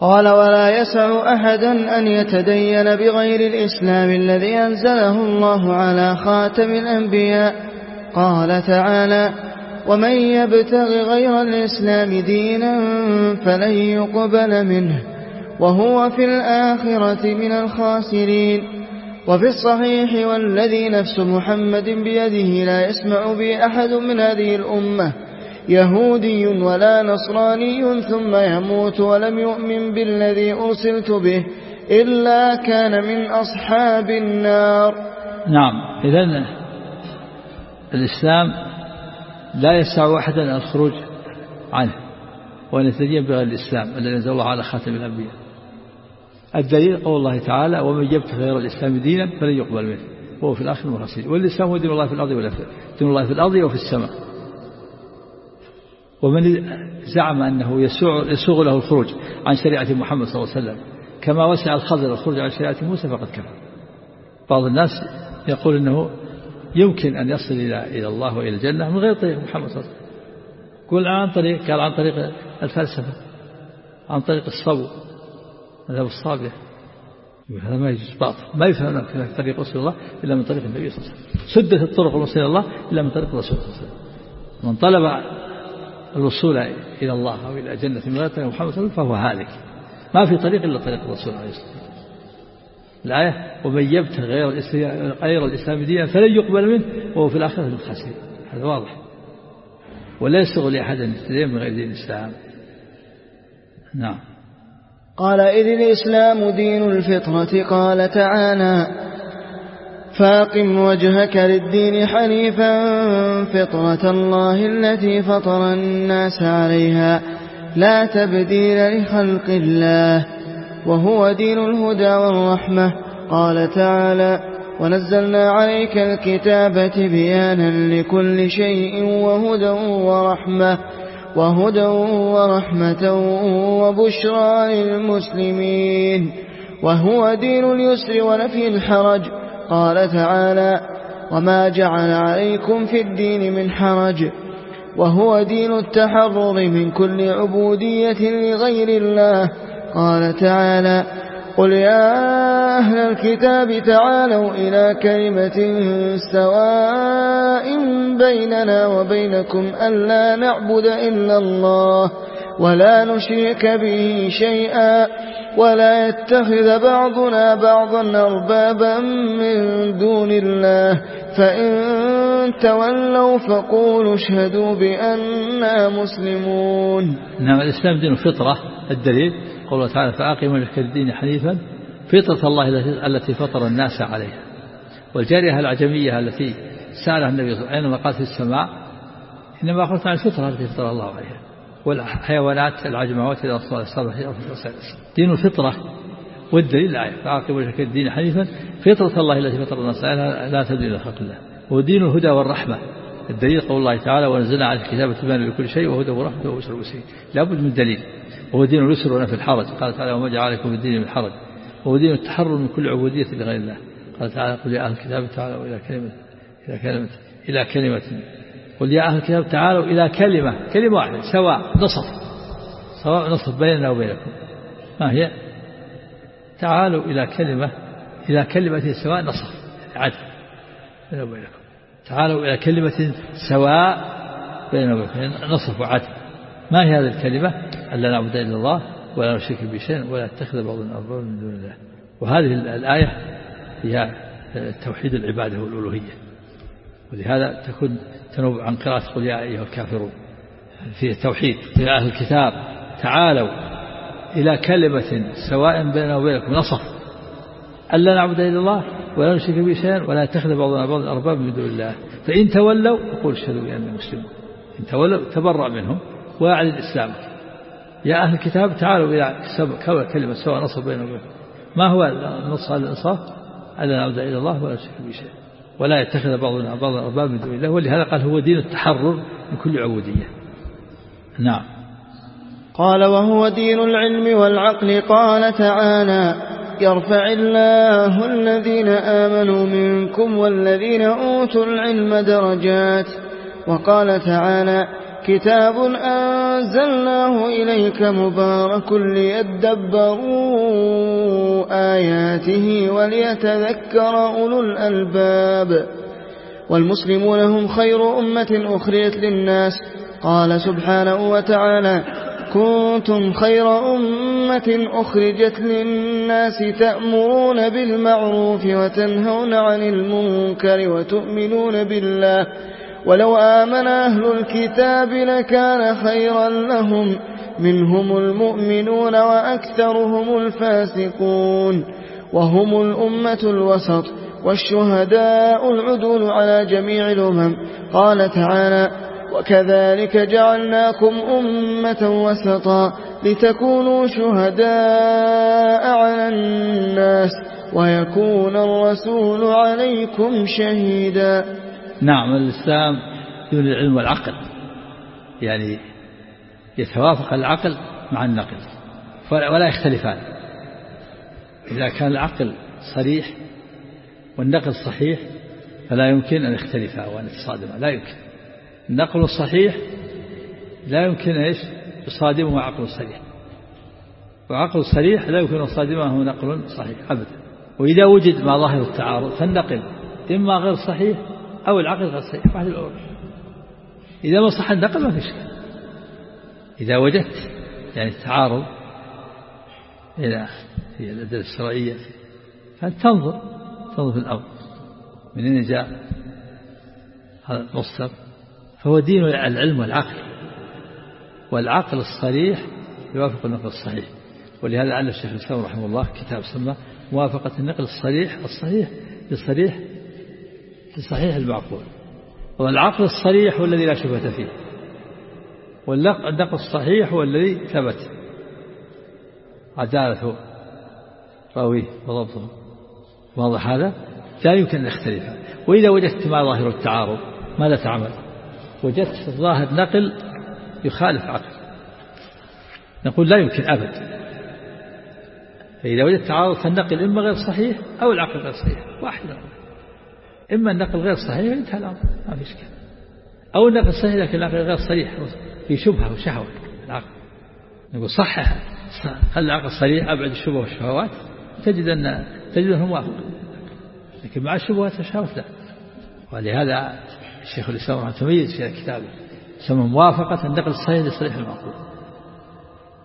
قال ولا يسع أحدا أن يتدين بغير الإسلام الذي أنزله الله على خاتم الأنبياء. قال تعالى ومن يبتغ غير الإسلام دينا فلن يقبل منه وهو في الآخرة من الخاسرين. وفي الصحيح والذي نفس محمد بيده لا يسمع بي أحد من هذه الأمة. يهودي ولا نصراني ثم يموت ولم يؤمن بالذي أرسلت به إلا كان من أصحاب النار. نعم. إذن الإسلام لا يسع أحدا الخروج عنه وأن بغير الإسلام الذي أنزل الله على خاتم الأنبياء. الدليل قول الله تعالى ومن يبتغي غير الإسلام دينا فلن يقبل منه. وهو في الآخر من والإسلام هو دين الله في الأرض ولا في دين الله في الأرض وفي السماء. ومن زعم أنه يسوغ, له الخروج عن شريعة محمد صلى الله عليه وسلم كما وسع الخضر الخروج عن شريعة موسى فقد كفر. بعض الناس يقول أنه يمكن أن يصل إلى إلى الله وإلى الجنة من غير طريق محمد صلى الله عليه وسلم. قل عن طريق قال عن طريق الفلسفة عن طريق الصبو مذهب الصابع هذا ما يجوز باطل. ما يفهم طريق رسول الله إلا من طريق النبي صلى الله عليه وسلم. سدت الطرق إلى الله إلا من طريق الرسول صلى الله عليه وسلم. من طلب الوصول إلى الله أو إلى جنة طريق محمد صلى الله عليه وسلم فهو هالك. ما في طريق إلا طريق الرسول عليه الصلاة والسلام. الآية ومن يبتغي غير الإسلام, غير الإسلام دينا فلن يقبل منه وهو في الآخرة من الخاسرين. هذا واضح. ولا يسوغ لأحد أن يستدين من غير دين الإسلام. نعم. قال إذ الإسلام دين الفطرة قال تعالى فاقم وجهك للدين حنيفا فطرة الله التي فطر الناس عليها. لا تبديل لخلق الله وهو دين الهدى والرحمة. قال تعالى ونزلنا عليك الكتاب بيانا لكل شيء وهدى ورحمة وهدى ورحمة وبشرى للمسلمين. وهو دين اليسر ونفي الحرج. قال تعالى وما جعل عليكم في الدين من حرج وهو دين التحرر من كل عبودية لغير الله قال تعالى قل يا أهل الكتاب تعالوا إلى كلمة سواء بيننا وبينكم ألا نعبد إلا الله ولا نشرك به شيئا ولا يتخذ بعضنا بعضا أربابا من دون الله. فإن تولوا فقولوا اشهدوا بأننا مسلمون. نعم الإسلام دين الفطرة الدليل قوله تعالى فأقم وجهك الدين حنيفا. فطرة الله التي فطر الناس عليها. والجارية العجمية التي سألها النبي صلى الله عليه وسلم قال في السماء إنما أخذت عن الفطرة التي فطر الله عليها. والحيوانات العجموات إذا صارت دين الفطرة والدليل الآية فأقم وجهك الدين حنيفا. فطرة الله التي فطر الناس لا تبديل لخلق الله. ودين الهدى والرحمة. الدليل قول الله تعالى ونزلنا على الكتاب تبان لكل شيء وهدى ورحمة وبشر المسلمين. لابد من دليل. وهو دين اليسر ونفي الحرج. قال تعالى وما جعل عليكم الدين من حرج. وهو دين التحرر من كل عبودية لغير الله. قال تعالى قل يا أهل الكتاب تعالوا إلى كلمة إلى كلمة إلى كلمة قل يا أهل الكتاب تعالوا إلى كلمة كلمة واحدة سواء نصف سواء نصف بيننا وبينكم. ما هي؟ تعالوا إلى كلمة إلى كلمة سواء نصف عدل بيننا وبينكم. تعالوا إلى كلمة سواء بيننا وبينكم نصف وعدل. ما هي هذه الكلمة؟ ألا نعبد إلا الله ولا نشرك به شيئا ولا نتخذ بعضنا أربابا من دون الله. وهذه الآية فيها توحيد العبادة والألوهية. ولهذا تكون تنوب عن قراءة قل يا أيها الكافرون في التوحيد في أهل الكتاب تعالوا إلى كلمة سواء بيننا وبينكم نصف. ألا نعبد إلا الله ولا نشرك به شيئا ولا يتخذ بعضنا بعضا أربابا من دون الله. فإن تولوا فقول اشهدوا بأننا مسلمون. إن تولوا تبرأ منهم وأعلن إسلامك يا أهل الكتاب تعالوا إلى كلمة سواء نصف بيننا وبينكم. ما هو النص على الإنصاف؟ ألا نعبد إلا الله ولا نشرك به شيئا. ولا يتخذ بعضنا بعضا أربابا من دون الله ولهذا قال هو دين التحرر من كل عبودية. نعم. قال وهو دين العلم والعقل قال تعالى يرفع الله الذين آمنوا منكم والذين أوتوا العلم درجات. وقال تعالى كتاب أنزلناه إليك مبارك ليدبروا آياته وليتذكر أولو الألباب. والمسلمون هم خير أمة أخرجت للناس. قال سبحانه وتعالى كنتم خير أمة أخرجت للناس تأمرون بالمعروف وتنهون عن المنكر وتؤمنون بالله. ولو آمن أهل الكتاب لكان خيرا لهم منهم المؤمنون وأكثرهم الفاسقون وهم الأمة الوسط والشهداء العدول على جميع الأمم. قال تعالى وكذلك جعلناكم أمة وسطا لتكونوا شهداء على الناس ويكون الرسول عليكم شهيدا. نعم الإسلام دون العلم والعقل. يعني يتوافق العقل مع النقل ولا يختلفان. إذا كان العقل صريح والنقل صحيح فلا يمكن أن يختلفا وأن يتصادما. لا يمكن. النقل الصحيح لا يمكن إيش؟ يصادمه عقل صريح. وعقل صريح لا يمكن أن يصادمه نقل صحيح أبدا. وإذا وجد ما ظاهر التعارض فالنقل إما غير صحيح أو العقل غير صحيح واحد الأول إذا ما صح النقل ما في إشكال إذا وجدت يعني التعارض إلى في الأدلة الشرعية فأنت تنظر تنظر في الأمر من أين جاء هذا المصدر؟ فهو دين العلم والعقل. والعقل الصريح يوافق النقل الصحيح. ولهذا علم الشيخ الإسلام رحمه الله كتاب سمى موافقة النقل الصريح الصحيح لصريح لصحيح المعقول. والعقل الصريح هو الذي لا شبهة فيه. والنقل الصحيح هو الذي ثبت. عدالة راويه وضبطه. واضح هذا؟ لا يمكن أن يختلف. وإذا وجدت ما ظاهر التعارض ماذا تعمل؟ وجدت ظاهر نقل يخالف عقل. نقول لا يمكن أبد. فإذا وجدت تعارض فالنقل إما غير صحيح أو العقل غير صحيح. واحد إما النقل غير صحيح انتهى الأمر. ما في إشكال. أو النقل صحيح لكن العقل غير صريح. في شبهة وشهوة. العقل. نقول صحح خلي العقل صريح أبعد الشبهة والشهوات؟ تجد أن تجد أنه موافق. لكن مع الشبهات والشهوات لا. ولهذا الشيخ الإسلام تميز في كتابه سمى موافقة النقل الصحيح لصريح المعقول.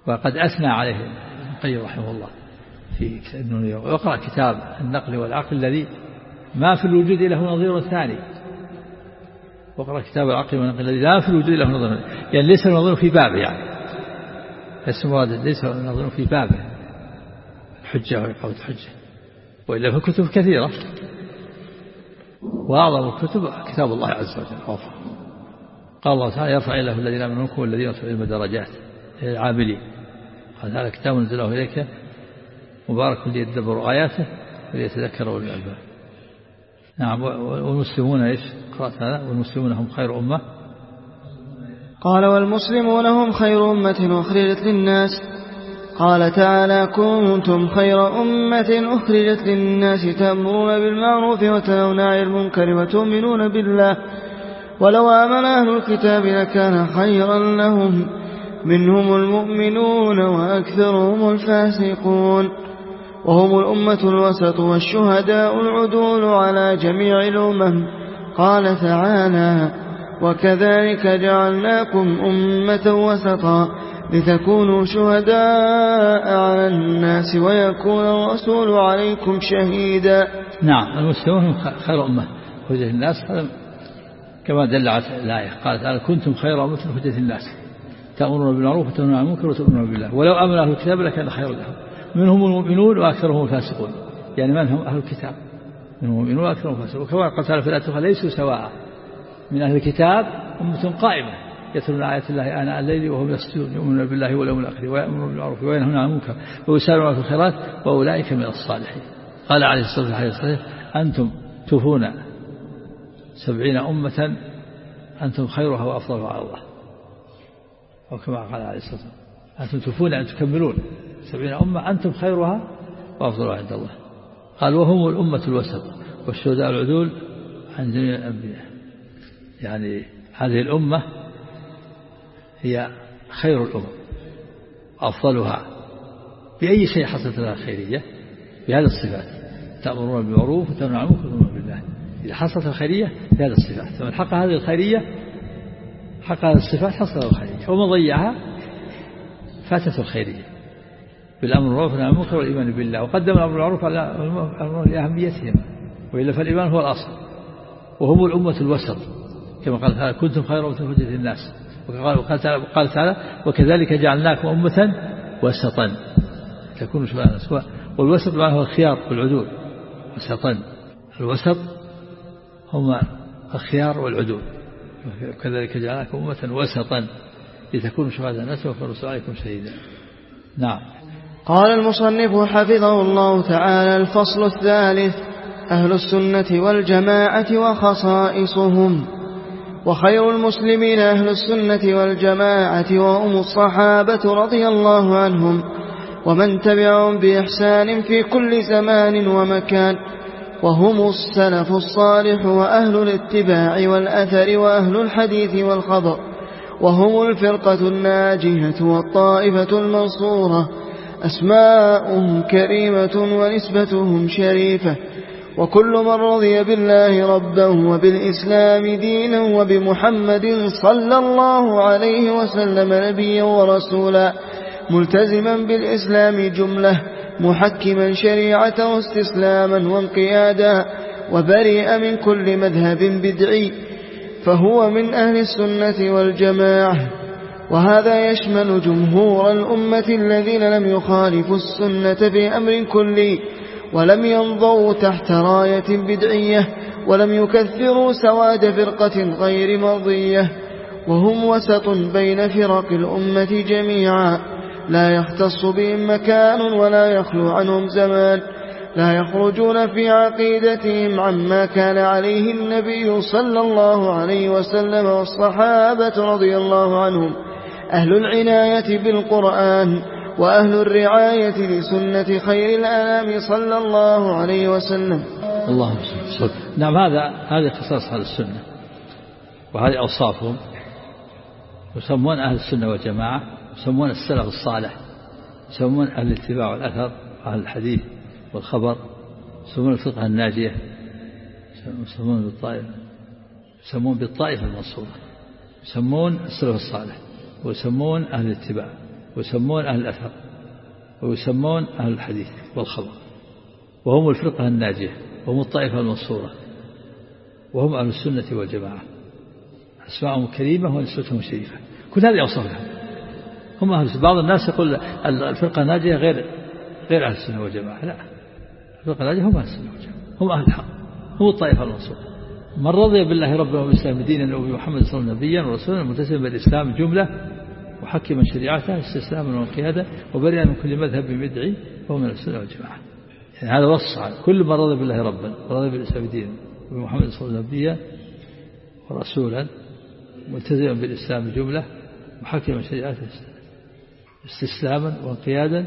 وقد أثنى عليه ابن القيم رحمه الله في أنه يقرأ كتاب النقل والعقل الذي ما في الوجود له نظير ثاني وقرأ كتاب العقل والنقل الذي لا في الوجود له نظير يعني ليس النظير في بابه يعني. مراد ليس النظير في بابه. الحجة وإقامة الحجة. وإلا فكتب كثيرة. وأعظم الكتب كتاب الله عز وجل. قال الله تعالى يرفع الله الذين آمنوا منكم والذين أوتوا العلم درجات العاملين. قال هذا كتاب نزله إليك مبارك ليدبروا آياته وليتذكروا الألباب. نعم والمسلمون إيش؟ قرأت هذا والمسلمون هم خير أمة. قال والمسلمون هم خير أمة أخرجت للناس. قال تعالى كنتم خير أمة أخرجت للناس تأمرون بالمعروف وتنهون عن المنكر وتؤمنون بالله. ولو آمن أهل الكتاب لكان خيرا لهم. منهم المؤمنون وأكثرهم الفاسقون. وهم الأمة الوسط والشهداء العدول على جميع الأمم. قال تعالى وكذلك جعلناكم أمة وسطا لتكونوا شهداء على الناس ويكون الرسول عليكم شهيدا. نعم المسلمون خير أمة هدى الناس. كما دل على الآية قال تعالى كنتم خير أمة هدى الناس تأمرون بالمعروف وتنهون عن المنكر وتؤمنون بالله. ولو أمن أهل الكتاب لكان خيرا لهم. منهم المؤمنون وأكثرهم الفاسقون. يعني من هم أهل الكتاب؟ المؤمنون وأكثرهم الفاسقون وكما قال تعالى في الآية ليسوا سواء من أهل الكتاب أمة قائمة. يتلون آيات الله آناء الليل وهم يسجدون يؤمنون بالله واليوم الآخر ويأمرون بالمعروف وينهون عن المنكر ويسارعون في الخيرات وأولئك من الصالحين. قال عليه الصلاة والسلام أنتم توفون سبعين أمة أنتم خيرها وأفضلها على الله. أو كما قال عليه الصلاة والسلام أنتم توفون أن تكملون سبعين أمة أنتم خيرها وأفضلها عند الله. قال وهم الأمة الوسط والشهداء العدول عن جميع الأنبياء. يعني هذه الأمة هي خير الأمم أفضلها بأي شيء حصلت لها خيرية بهذه الصفات. تأمرون بالمعروف وتنهون عن المنكر بالله. إذا حصلت الخيرية بهذه الصفات فمن حقق هذه الخيرية حقق هذه الصفات حصل الخيرية ومن ضيعها فاتته الخيرية. بالأمر بالمعروف والنهي عن المنكر والإيمان بالله. وقدم الأمر بالمعروف على لأهميتهما وإلا فالإيمان هو الأصل وهم الأمة الوسط كما قال تعالى كنتم خير أمة أخرجت الناس وقال تعالى, قال تعالى وكذلك جعلناكم أمة وسطا تكونوا شبه الناس. والوسط معناه الخيار والعدول. وسطا. الوسط هم الخيار والعدول. وكذلك جعلناكم أمة وسطا. لتكونوا شهداء الناس ويكون عليكم شهيدا. نعم. قال المصنف حفظه الله تعالى الفصل الثالث أهل السنة والجماعة وخصائصهم. وخير المسلمين أهل السنة والجماعة وهم الصحابة رضي الله عنهم ومن تبعهم بإحسان في كل زمان ومكان وهم السلف الصالح وأهل الاتباع والأثر وأهل الحديث والخبر وهم الفرقة الناجية والطائفة المنصورة. أسماؤهم كريمة ونسبتهم شريفة. وكل من رضي بالله ربا وبالإسلام دينا وبمحمد صلى الله عليه وسلم نبيا ورسولا. ملتزما بالإسلام جملة محكما شريعته استسلاما وانقيادا. وبريء من كل مذهب بدعي. فهو من أهل السنة والجماعة. وهذا يشمل جمهور الأمة الذين لم يخالفوا السنة في أمر كلي ولم ينضوا تحت راية بدعية ولم يكثروا سواد فرقة غير مرضية وهم وسط بين فرق الأمة جميعا لا يختص بهم مكان ولا يخلو عنهم زمان لا يخرجون في عقيدتهم عما كان عليه النبي صلى الله عليه وسلم والصحابة رضي الله عنهم أهل العناية بالقرآن وأهل الرعاية لسنة خير الأنام صلى الله عليه وسلم. الله نعم هذا هذه خصائص أهل السنة. وهذه أوصافهم. يسمون أهل السنة والجماعة يسمون السلف الصالح يسمون أهل الاتباع والأثر أهل الحديث والخبر يسمون الفقه الناجية يسمون بالطائفة يسمون بالطائفة المنصورة يسمون السلف الصالح. ويسمون أهل الاتباع ويسمون أهل الأثر ويسمون أهل الحديث والخبر. وهم الفرقة الناجية وهم الطائفة المنصورة وهم أهل السنة والجماعة. أسماءهم كريمة ونسبتهم شريفة. كل هذه أوصافها. هم أهل بعض الناس يقول الفرقة الناجية غير غير أهل السنة والجماعة. لا. الفرقة الناجية هم أهل السنة والجماعة. هم أهل الحق. هم الطائفة المنصورة. من رضي بالله ربا وبالإسلام دينا وبمحمد صلى الله عليه وسلم نبيا ورسولا ملتزما بالإسلام جملة وحكم شريعته استسلاما وانقيادا وبرئا من كل مذهب بدعي وهو من السنة والجماعة. يعني هذا وصف كل من رضي بالله ربا ورضي بالإسلام دينا وبمحمد صلى الله عليه وسلم نبيا ورسولا ملتزما بالإسلام جملة وحكم شريعته استسلاما وانقيادا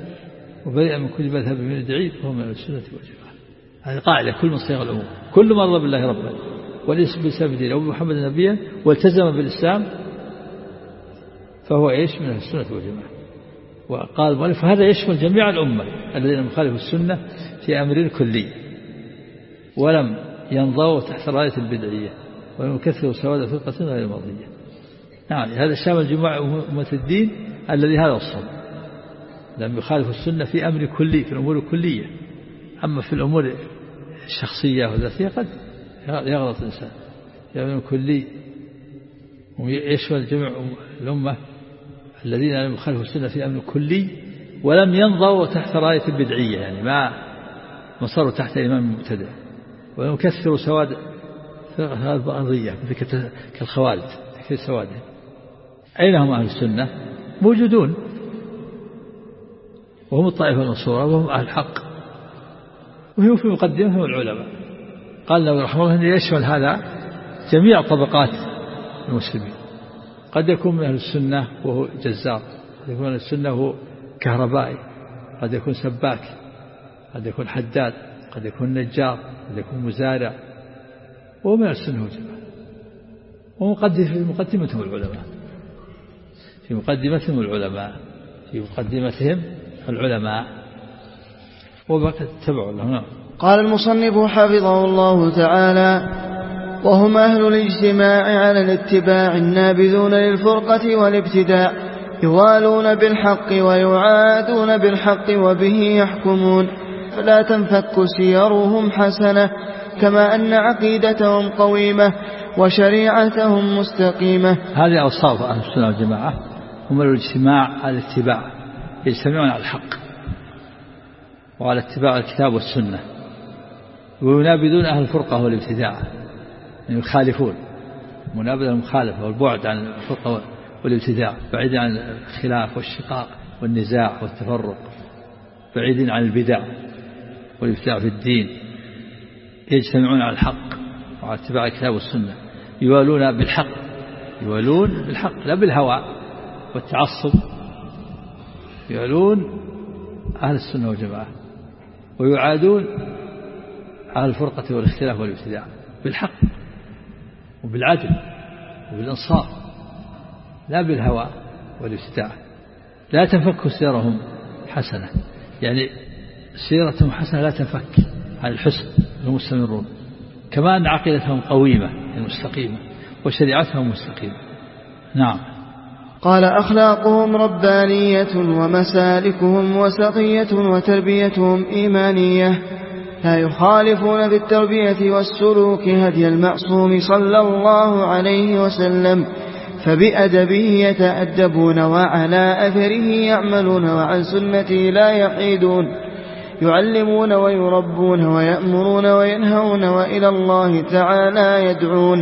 وبرئا من كل مذهب بدعي وهو من السنة والجماعة. هذه قاعدة كل من صيغ الأمور. كل من رضي بالله ربا. بالإسلام دينا وبمحمد نبيا والتزم بالإسلام فهو إيش؟ من السنة والجماعة. وقال المؤلف هذا يشمل جميع الأمة الذين مخالفوا السنة في أمر كلي ولم ينضوا تحت راية البدعية ولم يكثروا سواد فرقة غير مرضية نعم هذا شامل جميع أمة الدين الذي هذا الصوم. لم يخالفوا السنة في أمر كلي في الأمور الكلية. أما في الأمور الشخصية والذاتية قد يغلط الإنسان. أمر كلي. ويشمل جميع الأمة الذين لم يخالفوا السنة في أمر كلي ولم ينضوا تحت راية البدعية يعني ما صاروا تحت إمام مبتدع. ولم يكثروا سواد الأرضية كالخوارج في سواد. أين هم أهل السنة؟ موجودون. وهم الطائفة المنصورة وهم أهل الحق. وهم في مقدمتهم العلماء. قال له رحمه الله يشمل هذا جميع طبقات المسلمين. قد يكون من أهل السنة وهو جزار قد يكون من أهل السنة وهو كهربائي قد يكون سباك قد يكون حداد قد يكون نجار قد يكون مزارع وهو من السنة والجماعة. ومقدمة في مقدمتهم العلماء. في مقدمتهم العلماء. في مقدمتهم العلماء. وبقى تبعوا لهم نعم. قال المصنف حفظه الله تعالى وهم أهل الاجتماع على الاتباع النابذون للفرقة والابتداع يوالون بالحق ويعادون بالحق وبه يحكمون فلا تنفك سيرهم حسنة كما أن عقيدتهم قويمة وشريعتهم مستقيمة. هذه أوصاف أهل السنة والجماعة هم الاجتماع على الاتباع يجتمعون على الحق وعلى اتباع الكتاب والسنة. وينابذون أهل الفرقة والابتداع يعني يخالفون. منابذة المخالفة والبعد عن الفرقة والابتداع بعيد عن الخلاف والشقاق والنزاع والتفرق بعيد عن البدع والابتداع في الدين. يجتمعون على الحق وعلى اتباع الكتاب والسنة. يوالون بالحق يوالون بالحق لا بالهوى والتعصب. يوالون أهل السنة والجماعة. ويعادون أهل الفرقة والاختلاف والابتداع بالحق وبالعدل وبالإنصاف لا بالهوى والابتداع. لا تنفك سيرهم حسنة يعني سيرتهم حسنة لا تنفك عن الحسن المستمرون. كما أن عقيدتهم قويمة المستقيمة وشريعتهم مستقيمة. نعم. قال أخلاقهم ربانية ومسالكهم وسقية وتربيتهم إيمانية. لا يخالفون بالتربية والسلوك هدي المعصوم صلى الله عليه وسلم فبأدبه يتأدبون وعلى أثره يعملون وعن سنته لا يحيدون. يعلمون ويربون ويأمرون وينهون وإلى الله تعالى يدعون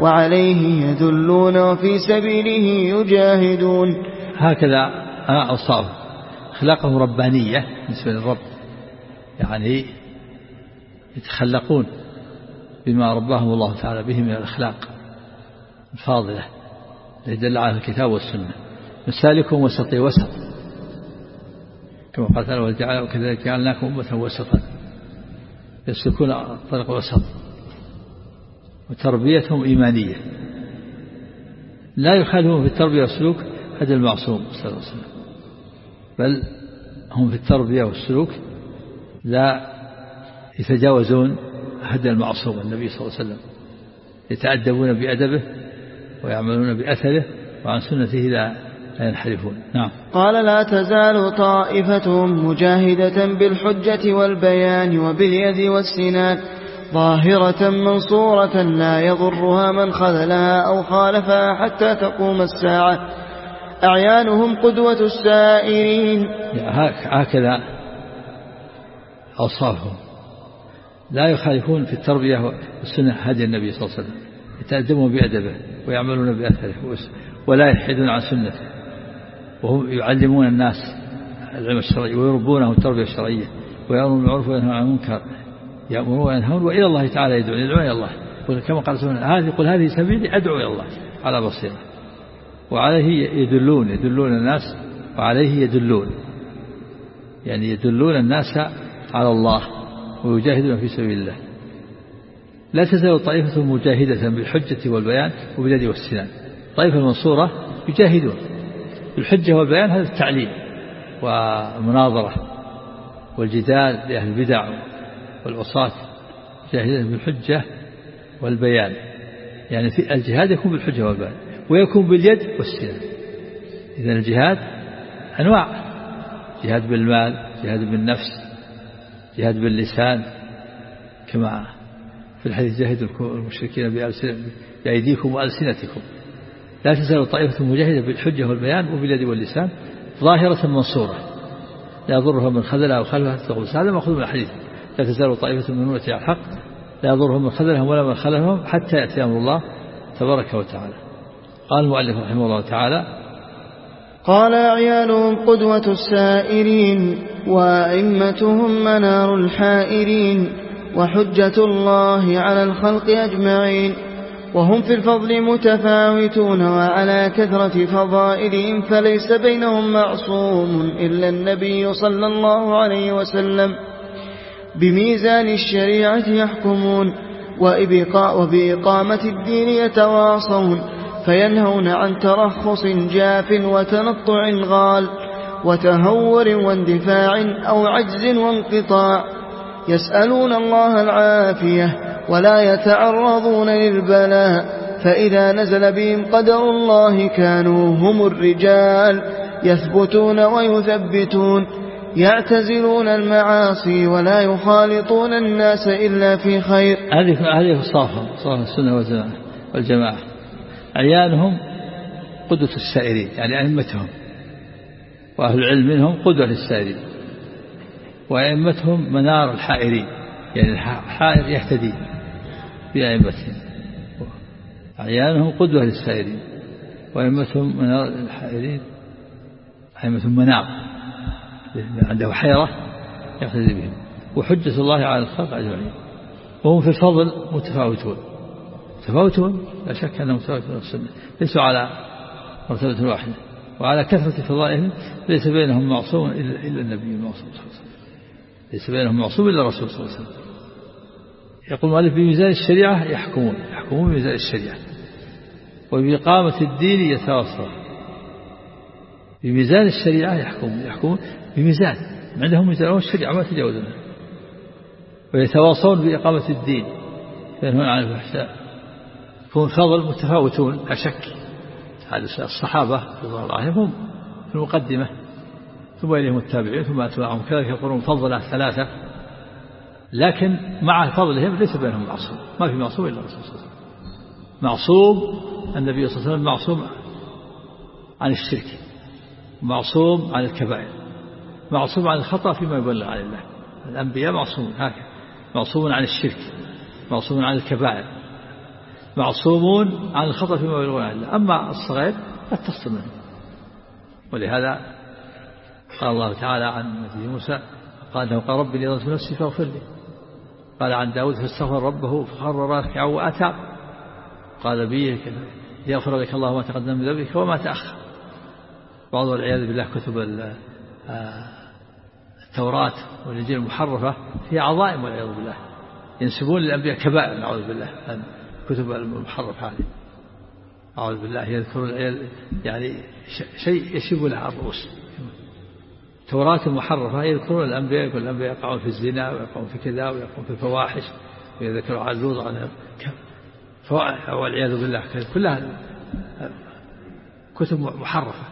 وعليه يدلون وفي سبيله يجاهدون. هكذا أوصاف أخلاقهم ربانية بالنسبة للرب يعني يتخلقون بما رباهم الله تعالى به من الأخلاق الفاضلة التي دل على الكتاب والسنة. مسالكهم وسطي وسط. كما قال تعالى وكذلك جعلناكم أمة وسطا. يسلكون طريق الوسط. وتربيتهم إيمانية. لا يخالفون في التربية والسلوك هدى المعصوم صلى الله عليه وسلم. بل هم في التربية والسلوك لا يتجاوزون هدى المعصوم النبي صلى الله عليه وسلم يتأدبون بأدبه ويعملون بأثره وعن سنته لا ينحرفون. نعم. قال لا تزال طائفتهم مجاهدة بالحجة والبيان وباليد والسنان ظاهرة منصورة لا يضرها من خذلها أو خالفها حتى تقوم الساعة. أعيانهم قدوة السائرين. هكذا أوصافهم. لا يخالفون في التربية والسنة هدي النبي صلى الله عليه وسلم يتأدبون بأدبه ويعملون بأثره ولا يحيدون عن سنته وهم يعلمون الناس العلم الشرعي ويربونهم التربية الشرعية ويأمرون بالمعروف وينهون عن المنكر يأمرون وينهون وإلى الله تعالى يدعون يدعون إلى الله. كما قال هذه قل هذه سبيلي أدعو إلى الله على بصيرة وعليه يدلون يدلون الناس وعليه يدلون يعني يدلون الناس على الله. ويجاهدون في سبيل الله. لا تزال طائفة مجاهدة بالحجة والبيان وباليد والسنان. طائفة المنصورة يجاهدون. بالحجة والبيان هذا التعليم والمناظرة والجدال لأهل البدع والعصاة جاهدين بالحجة والبيان. يعني الجهاد يكون بالحجة والبيان ويكون باليد والسنان. إذا الجهاد أنواع. جهاد بالمال جهاد بالنفس جهاد باللسان كما في الحديث جاهد المشركين بأيديكم وألسنتكم. لا تزال طائفة مجاهدة بالحجة والبيان وباليد واللسان ظاهرة منصورة. لا يضرها من خذلها أو خلفها تغلس هذا مأخوذ من الحديث. لا تزال طائفة من أمتي على الحق لا يضرهم من خذلهم ولا من خلفهم حتى يأتي أمر الله تبارك وتعالى. قال المؤلف رحمه الله تعالى قال عيالهم قدوة السائرين وأئمتهم منار الحائرين وحجة الله على الخلق أجمعين وهم في الفضل متفاوتون وعلى كثرة فضائلهم فليس بينهم معصوم إلا النبي صلى الله عليه وسلم بميزان الشريعة يحكمون وبإقامة الدين يتواصون فينهون عن ترخص جاف وتنطع غال وتهور واندفاع أو عجز وانقطاع. يسألون الله العافية ولا يتعرضون للبلاء. فإذا نزل بهم قدر الله كانوا هم الرجال يثبتون ويثبتون. يعتزلون المعاصي ولا يخالطون الناس إلا في خير. هذه هذه الصافة صافة السنة والجماعة. أعيانهم قدوة السائرين يعني أئمتهم وأهل العلم منهم قدوة للسائرين وأئمتهم منار الحائرين يعني الحائر يهتدي بأئمتهم. أعيانهم قدوة للسائرين وأئمتهم منار الحائرين أئمتهم منار عنده حيرة يقتدي بهم وحجة الله على الخلق أجمعين وهم في الفضل متفاوتون. متفاوتون لا شك أنهم متفاوتون السنة. ليسوا على مرتبة واحدة. وعلى كثرة فضائهم ليس بينهم معصوم إلا النبي المعصوم صلى الله عليه وسلم. ليس بينهم معصوم إلا الرسول صلى الله عليه وسلم. يقول المؤلف بميزان الشريعة يحكمون. يحكمون بميزان الشريعة. وبإقامة الدين يتواصلون بميزان الشريعة يحكمون. يحكمون بميزان. عندهم ميزان؟ الشريعة ما تجاوزون ويتواصون بإقامة الدين. ينهون عن الفحشاء. يكون فضل متفاوتون لا شك. الصحابة رضوان الله هم في المقدمة. ثم إليهم التابعين ثم أتباعهم كذلك يقولون فضل ثلاثة. لكن مع فضلهم ليس بينهم معصوم. ما في معصوم إلا الرسول صلى الله عليه وسلم. معصوم النبي صلى الله عليه وسلم معصوم عن الشرك. معصوم عن الكبائر. معصوم عن الخطأ فيما يبلغ عن الله. الأنبياء معصومون هكذا. معصوم عن الشرك. معصوم عن الكبائر. معصومون عن الخطأ فيما يبلغون الله أما الصغير لا تصل منه. ولهذا قال الله تعالى عن نبي موسى قال له قال ربي لي نفسي فاغفر لي. قال عن داود فاستغفر ربه فخر راكعا وأتى. قال بي يغفر لك الله ما تقدم من ذنبك وما تأخر. بعض والعياذ بالله كتب آه، التوراة والإنجيل المحرفة فيها عظائم والعياذ بالله. ينسبون للأنبياء كبائر نعوذ بالله. كتب المحرفة هذه. أعوذ بالله يذكرون يعني شيء يشب له الرؤوس توراة محرفة يذكرون الأنبياء يقول الأنبياء يقعون في الزنا ويقعون في كذا ويقعون في الفواحش ويذكروا لوط عن والعياذ بالله. كلها كتب محرفة.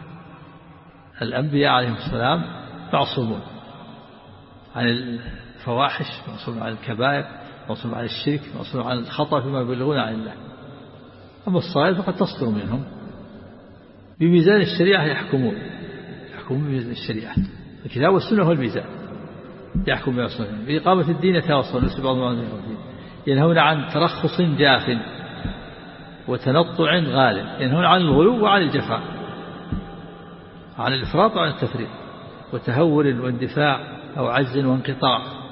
الأنبياء عليهم السلام معصومون عن الفواحش معصوم عن الكبائر. معصوم عن الشرك معصوم عن الخطأ فيما يبلغون عن الله. أما الصغير فقد تصدر منهم. بميزان الشريعة يحكمون. يحكمون بميزان الشريعة. الكتاب والسنة هو الميزان. يحكم السنة بإقامة الدين يتواصلون نسبة بعض ينهون عن ترخص جاف وتنطع غالب ينهون عن الغلو وعن الجفاء. عن الإفراط وعن التفريط. وتهور واندفاع أو عجز وانقطاع.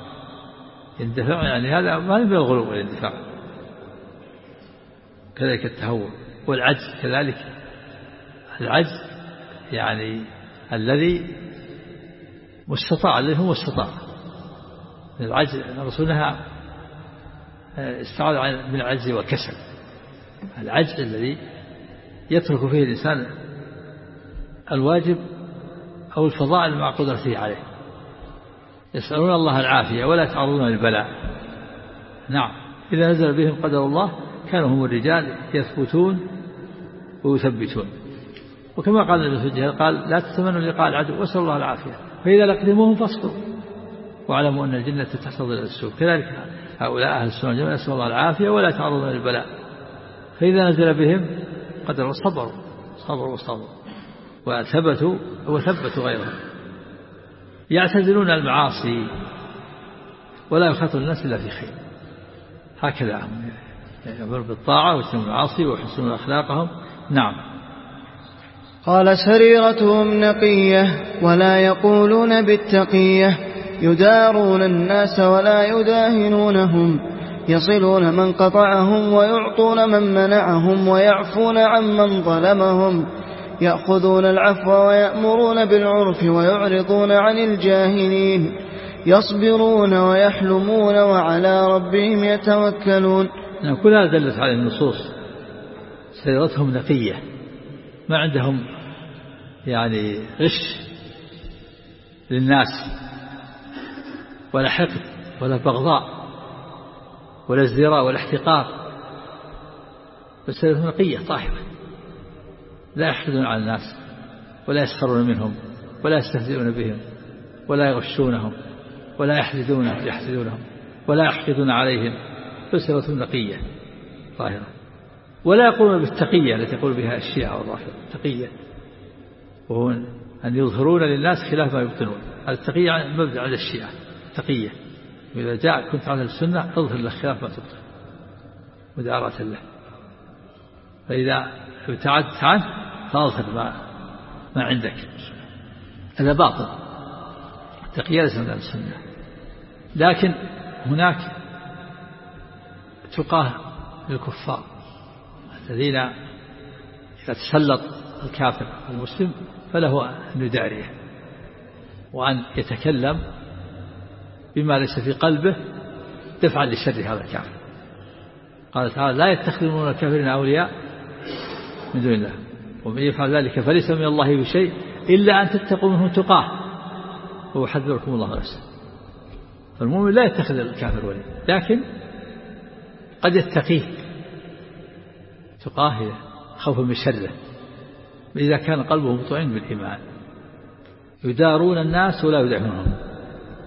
اندفاع يعني هذا ما من الغلو والاندفاع كذلك التهور والعجز كذلك العجز يعني الذي مستطاع الذي هو مستطاع. العجز الرسول نهى استعاذ من العجز والكسل. العجز الذي يترك فيه الإنسان الواجب أو الفضائل مع قدرته عليه. يسألون الله العافية ولا يتعرضون للبلاء. نعم. إذا نزل بهم قدر الله كانوا هم الرجال يثبتون ويثبتون. وكما قال عليه وسلم قال لا تتمنوا لقاء العدو واسألوا الله العافية. فإذا لقيتموهم فاصبروا. واعلموا أن الجنة تحت ظل السوق. كذلك هؤلاء أهل السنة والجماعة نسأل الله العافية ولا يتعرضون للبلاء. فإذا نزل بهم قدر صبروا صبروا وصبروا وثبتوا وثبتوا غيرهم. يعتزلون المعاصي ولا يخاطب الناس إلا في خير. هكذا يأمر بالطاعة ويجتنبوا المعاصي ويحسنون أخلاقهم. نعم. قال سريرتهم نقية ولا يقولون بالتقية يدارون الناس ولا يداهنونهم يصلون من قطعهم ويعطون من منعهم ويعفون عمن ظلمهم. يأخذون العفو ويأمرون بالعرف ويعرضون عن الجاهلين يصبرون ويحلمون وعلى ربهم يتوكلون. نعم كل هذا دلت عليه النصوص. سيرتهم نقية. ما عندهم يعني غش للناس ولا حقد ولا بغضاء ولا ازدراء ولا احتقار. بس نقية طاهرة. لا يحقدون على الناس ولا يسخرون منهم ولا يستهزئون بهم ولا يغشونهم ولا يحسدون يحسدونهم ولا يحقدون عليهم بسرة نقية طاهرة. ولا يقولون بالتقية التي يقول بها الشيعة والرافضة تقية وهو أن يظهرون للناس خلاف ما يبطنون. التقية مبدأ على الشيعة تقية وإذا جاء كنت على السنة أظهر له خلاف ما تبطن. مداراة له. فإذا ابتعدت عنه فاظهر ما ما عندك. هذا باطل. التقية ليس من السنة. لكن هناك تقاة للكفار الذين إذا تسلط الكافر المسلم فله أن يداريه وأن يتكلم بما ليس في قلبه دفعا لشر هذا الكافر. قال تعالى لا يتخذون الكافرين أولياء من دون الله. ومن يفعل ذلك فليس من الله بشيء إلا أن تتقوا منه تقاه. ويحذركم الله نفسه. فالمؤمن لا يتخذ الكافر ولي لكن قد يتقيه. تقاه خوفا من شره. إذا كان قلبه مطمئن بالإيمان. يدارون الناس ولا يدعونهم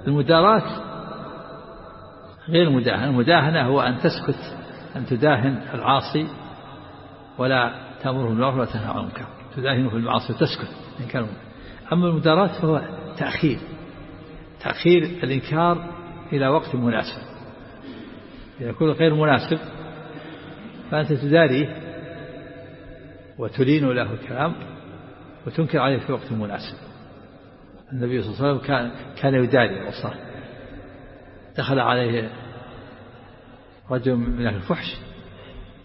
المداراة غير المداهنة المداهنة هو أن تسكت أن تداهن العاصي. ولا تأمره بالمعروف ولا تنهى عن المنكر. تداهنه في المعاصي وتسكت إن كان أما المداراة فهو تأخير. تأخير الإنكار إلى وقت مناسب. إذا يكون غير مناسب فأنت تداريه وتلين له الكلام وتنكر عليه في وقت مناسب. النبي صلى الله عليه وسلم كان كان يداري العصاة دخل عليه رجل من أهل الفحش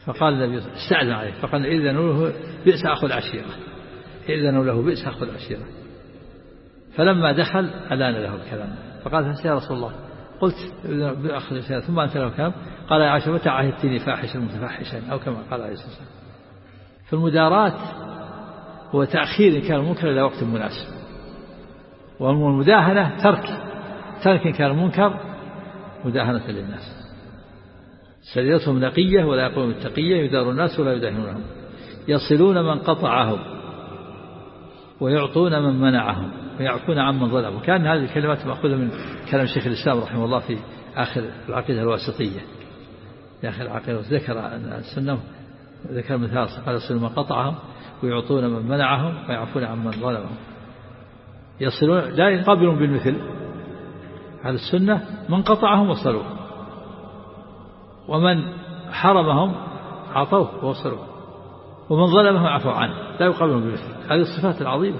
فقال النبي استأذن عليه فقال إذن له بئس أخو العشيرة. إذن له بئس أخو العشيرة. فلما دخل ألان له الكلام. فقال يا رسول الله؟ قلت بأخذ العشيرة. ثم أنت له الكلام. قال يا عائشة متى عهدتني فاحشا متفحشا أو كما قال عليه الصلاة والسلام. فالمداراة هو تأخير إن كان المنكر إلى وقت مناسب. والمداهنة ترك. ترك إن كان المنكر مداهنة للناس. سريرتهم نقية ولا يقوم التقية يدار الناس ولا يداهنونهم يصلون من قطعهم ويعطون من منعهم ويعفون عن من ظلم وكان هذه الكلمات مأخوذة من كلام شيخ الإسلام رحمه الله في آخر العقيدة الواسطية. في آخر العقيدة ذكر أن السنة ذكر مثال قال يصلون من قطعهم ويعطون من منعهم ويعفون عن من ظلمهم. يصلون لا يقابلون بالمثل. على السنة من قطعهم وصلوا. ومن حرمهم عطوه ووصلوا ومن ظلمهم عفوا عنه. لا يقابلون بالمثل هذه الصفات العظيمة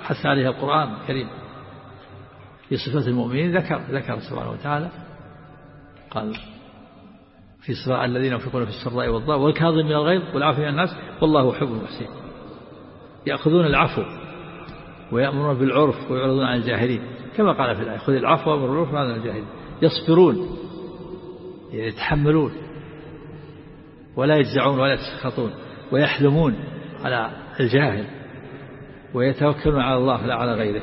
حث عليها القرآن الكريم. في صفات المؤمنين ذكر ذكر سبحانه وتعالى. قال في صفاء الذين ينفقون في السراء والضراء والكاظم من الغيظ والعافية عن الناس والله يحب المحسنين. يأخذون العفو ويأمرون بالعرف ويعرضون عن الجاهلين. كما قال في الآية خذ العفو وأمر بالعرف عن الجاهلين يصبرون يتحملون ولا يجزعون ولا يتسخطون ويحلمون على الجاهل ويتوكلون على الله لا على غيره.